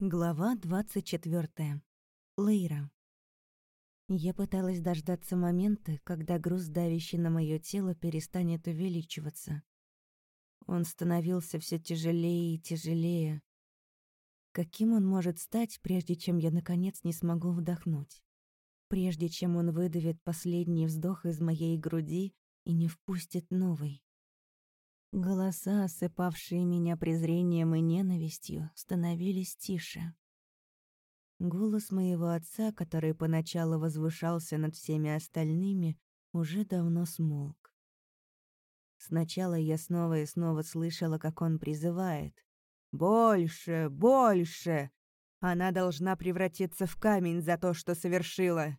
Глава 24. Лейра. Я пыталась дождаться момента, когда груз, давящий на мое тело, перестанет увеличиваться. Он становился все тяжелее и тяжелее. Каким он может стать, прежде чем я, наконец, не смогу вдохнуть? Прежде чем он выдавит последний вздох из моей груди и не впустит новый? Голоса, осыпавшие меня презрением и ненавистью, становились тише. Голос моего отца, который поначалу возвышался над всеми остальными, уже давно смолк. Сначала я снова и снова слышала, как он призывает. «Больше! Больше! Она должна превратиться в камень за то, что совершила!»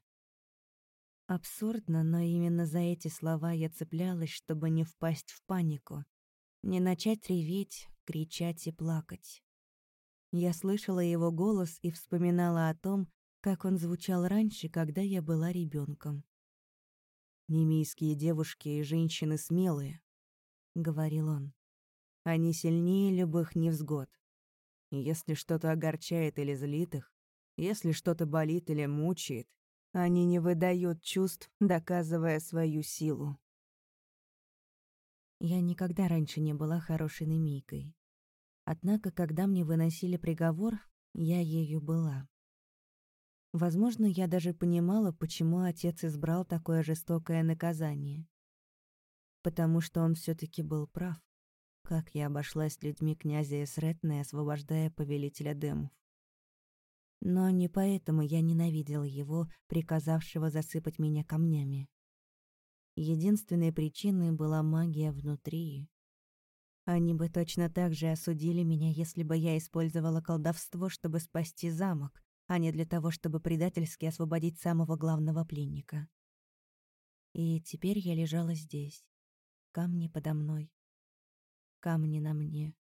Абсурдно, но именно за эти слова я цеплялась, чтобы не впасть в панику, не начать реветь, кричать и плакать. Я слышала его голос и вспоминала о том, как он звучал раньше, когда я была ребенком. «Немийские девушки и женщины смелые», — говорил он. «Они сильнее любых невзгод. Если что-то огорчает или злит их, если что-то болит или мучает, они не выдают чувств, доказывая свою силу. Я никогда раньше не была хорошей немийкой. Однако, когда мне выносили приговор, я ею была. Возможно, я даже понимала, почему отец избрал такое жестокое наказание. Потому что он все таки был прав. Как я обошлась с людьми князя Эсретна, освобождая повелителя Демов. Но не поэтому я ненавидела его, приказавшего засыпать меня камнями. Единственной причиной была магия внутри. Они бы точно так же осудили меня, если бы я использовала колдовство, чтобы спасти замок, а не для того, чтобы предательски освободить самого главного пленника. И теперь я лежала здесь. Камни подо мной. Камни на мне.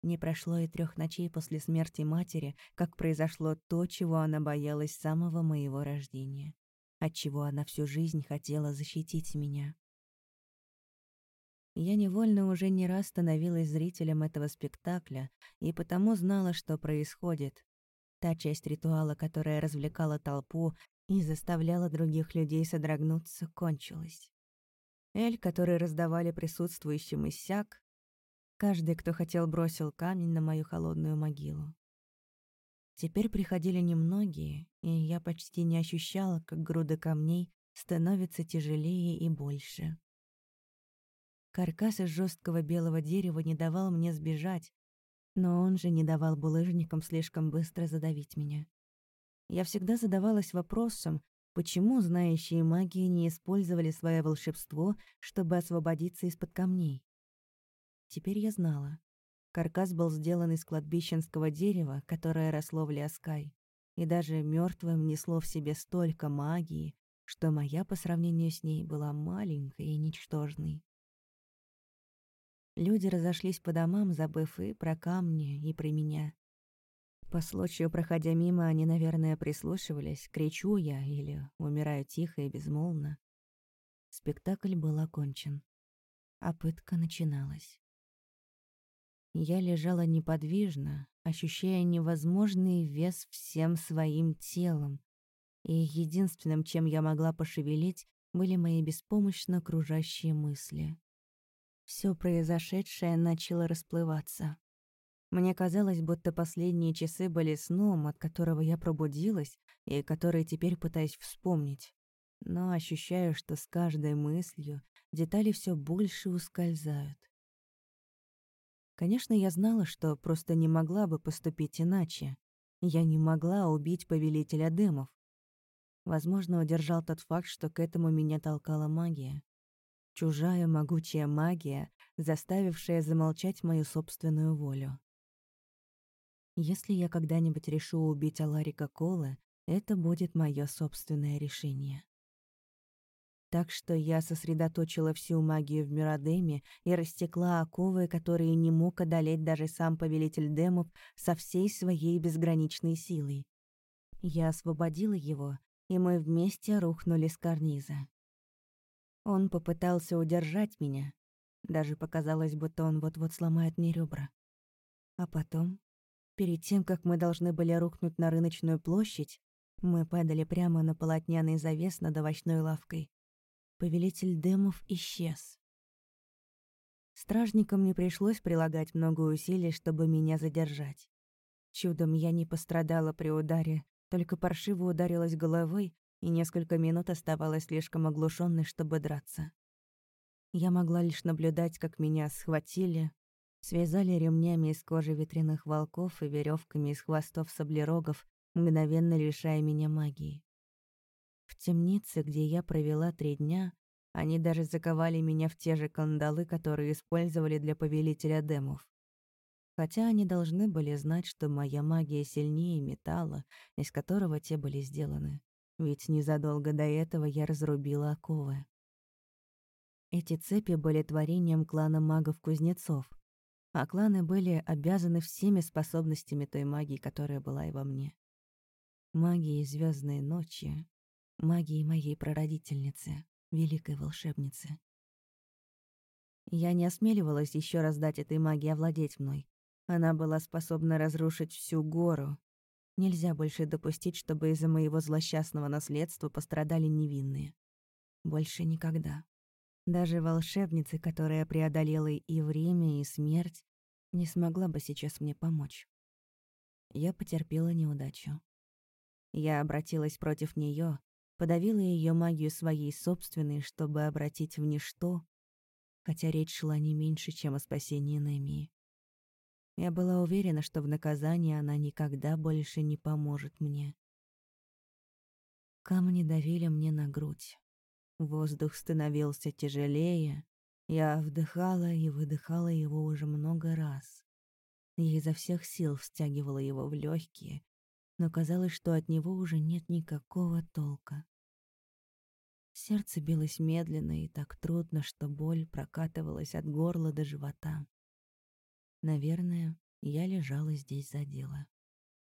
Не прошло и трех ночей после смерти матери, как произошло то, чего она боялась с самого моего рождения отчего она всю жизнь хотела защитить меня. Я невольно уже не раз становилась зрителем этого спектакля и потому знала, что происходит. Та часть ритуала, которая развлекала толпу и заставляла других людей содрогнуться, кончилась. Эль, который раздавали присутствующим иссяк, каждый, кто хотел, бросил камень на мою холодную могилу. Теперь приходили немногие, и я почти не ощущала, как груда камней становится тяжелее и больше. Каркас из жесткого белого дерева не давал мне сбежать, но он же не давал булыжникам слишком быстро задавить меня. Я всегда задавалась вопросом, почему знающие магии не использовали свое волшебство, чтобы освободиться из-под камней. Теперь я знала. Каркас был сделан из кладбищенского дерева, которое росло в Ляскай, и даже мертвым несло в себе столько магии, что моя по сравнению с ней была маленькой и ничтожной. Люди разошлись по домам, забыв и про камни, и про меня. По случаю, проходя мимо, они, наверное, прислушивались, кричу я или умираю тихо и безмолвно. Спектакль был окончен, а пытка начиналась. Я лежала неподвижно, ощущая невозможный вес всем своим телом, и единственным, чем я могла пошевелить, были мои беспомощно кружащие мысли. Все произошедшее начало расплываться. Мне казалось, будто последние часы были сном, от которого я пробудилась и который теперь пытаюсь вспомнить. Но ощущаю, что с каждой мыслью детали все больше ускользают. Конечно, я знала, что просто не могла бы поступить иначе. Я не могла убить повелителя дымов. Возможно, удержал тот факт, что к этому меня толкала магия. Чужая могучая магия, заставившая замолчать мою собственную волю. Если я когда-нибудь решу убить Аларика Колы, это будет мое собственное решение. Так что я сосредоточила всю магию в Мирадеме и растекла оковы, которые не мог одолеть даже сам повелитель демов со всей своей безграничной силой. Я освободила его, и мы вместе рухнули с карниза. Он попытался удержать меня. Даже показалось, будто он вот-вот сломает мне ребра. А потом Перед тем, как мы должны были рухнуть на рыночную площадь, мы падали прямо на полотняный завес над овощной лавкой. Повелитель демов исчез. Стражникам не пришлось прилагать много усилий, чтобы меня задержать. Чудом я не пострадала при ударе, только паршиво ударилась головой и несколько минут оставалась слишком оглушенной, чтобы драться. Я могла лишь наблюдать, как меня схватили, связали ремнями из кожи ветряных волков и веревками из хвостов саблерогов, мгновенно лишая меня магии. Темнице, где я провела три дня, они даже заковали меня в те же кандалы, которые использовали для повелителя демов. Хотя они должны были знать, что моя магия сильнее металла, из которого те были сделаны. Ведь незадолго до этого я разрубила оковы. Эти цепи были творением клана магов-кузнецов, а кланы были обязаны всеми способностями той магии, которая была и во мне. Магией звездной ночи, магией моей прародительницы, великой волшебницы. Я не осмеливалась еще раз дать этой магии овладеть мной. Она была способна разрушить всю гору. Нельзя больше допустить, чтобы из-за моего злосчастного наследства пострадали невинные. Больше никогда. Даже волшебница, которая преодолела и время, и смерть, не смогла бы сейчас мне помочь. Я потерпела неудачу. Я обратилась против нее, подавила ее магию своей собственной, чтобы обратить в ничто, хотя речь шла не меньше, чем о спасении Немии. Я была уверена, что в наказании она никогда больше не поможет мне. Камни давили мне на грудь. Воздух становился тяжелее. Я вдыхала и выдыхала его уже много раз. Я изо всех сил стягивала его в легкие, но казалось, что от него уже нет никакого толка. Сердце билось медленно и так трудно, что боль прокатывалась от горла до живота. Наверное, я лежала здесь за дело.